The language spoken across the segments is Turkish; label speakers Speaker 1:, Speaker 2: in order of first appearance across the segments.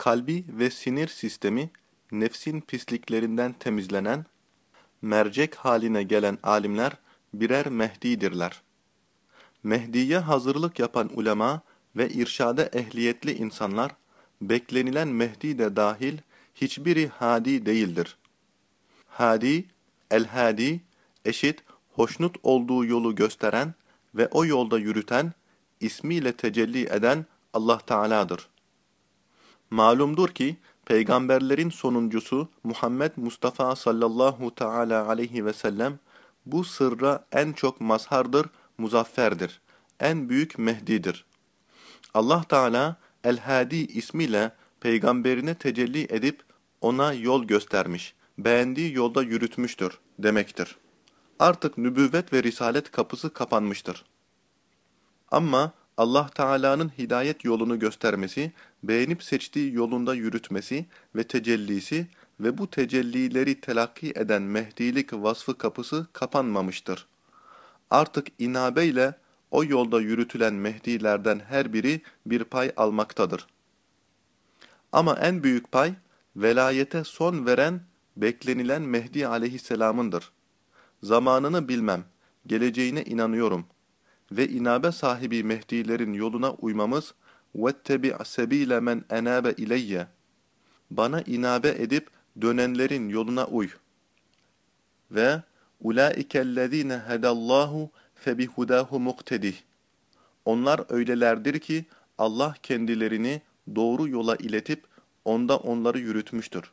Speaker 1: kalbi ve sinir sistemi nefsin pisliklerinden temizlenen, mercek haline gelen alimler birer Mehdi'dirler. Mehdi'ye hazırlık yapan ulema ve irşade ehliyetli insanlar, beklenilen Mehdi de dahil hiçbiri hadi değildir. Hadi, el-hadi, eşit, hoşnut olduğu yolu gösteren ve o yolda yürüten, ismiyle tecelli eden Allah Teala'dır. Malumdur ki, peygamberlerin sonuncusu Muhammed Mustafa sallallahu teala aleyhi ve sellem, bu sırra en çok mazhardır, muzafferdir, en büyük Mehdi'dir. Allah Teala El-Hadi ismiyle peygamberine tecelli edip ona yol göstermiş, beğendiği yolda yürütmüştür demektir. Artık nübüvvet ve risalet kapısı kapanmıştır. Ama Allah Teala'nın hidayet yolunu göstermesi, beğenip seçtiği yolunda yürütmesi ve tecellisi ve bu tecellileri telakki eden mehdilik vasfı kapısı kapanmamıştır. Artık inabeyle o yolda yürütülen mehdilerden her biri bir pay almaktadır. Ama en büyük pay, velayete son veren, beklenilen Mehdi aleyhisselamındır. Zamanını bilmem, geleceğine inanıyorum Ve inabe sahibi Mehdilerin yoluna uymamız, وَاتَّبِعْ سَب۪يلَ مَنْ اَنَابَ اِلَيَّ Bana inabe edip dönenlerin yoluna uy. Ve اُولَٰئِكَ الَّذ۪ينَ هَدَى اللّٰهُ فَبِهُدَاهُ مُقْتَدِهِ Onlar öylelerdir ki Allah kendilerini doğru yola iletip onda onları yürütmüştür.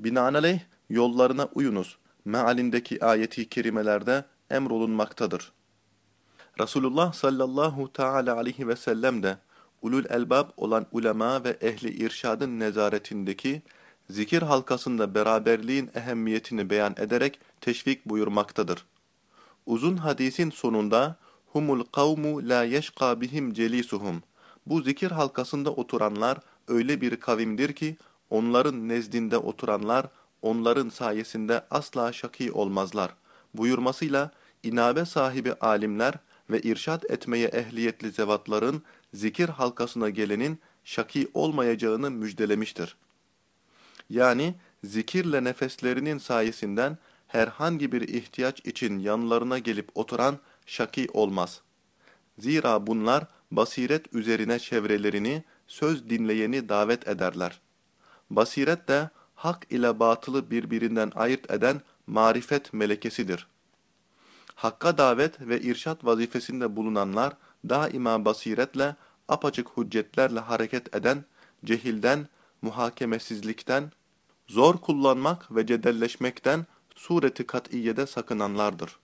Speaker 1: Binaenaleyh yollarına uyunuz mealindeki ayeti kerimelerde emrolunmaktadır. Resulullah sallallahu teala aleyhi ve sellem de ulul elbab olan ulema ve ehli irşadın nezaretindeki zikir halkasında beraberliğin ehemmiyetini beyan ederek teşvik buyurmaktadır. Uzun hadisin sonunda humul kavmu la yeşka bihim celisuhum. Bu zikir halkasında oturanlar öyle bir kavimdir ki onların nezdinde oturanlar onların sayesinde asla şaki olmazlar. Buyurmasıyla inabe sahibi alimler ve irşad etmeye ehliyetli zevatların zikir halkasına gelenin şaki olmayacağını müjdelemiştir. Yani zikirle nefeslerinin sayesinden herhangi bir ihtiyaç için yanlarına gelip oturan şaki olmaz. Zira bunlar basiret üzerine çevrelerini, söz dinleyeni davet ederler. Basiret de hak ile batılı birbirinden ayırt eden marifet melekesidir. Hakka davet ve irşat vazifesinde bulunanlar daima basiretle, apaçık hüccetlerle hareket eden, cehilden, muhakemesizlikten, zor kullanmak ve cedelleşmekten sureti kat'iyede sakınanlardır.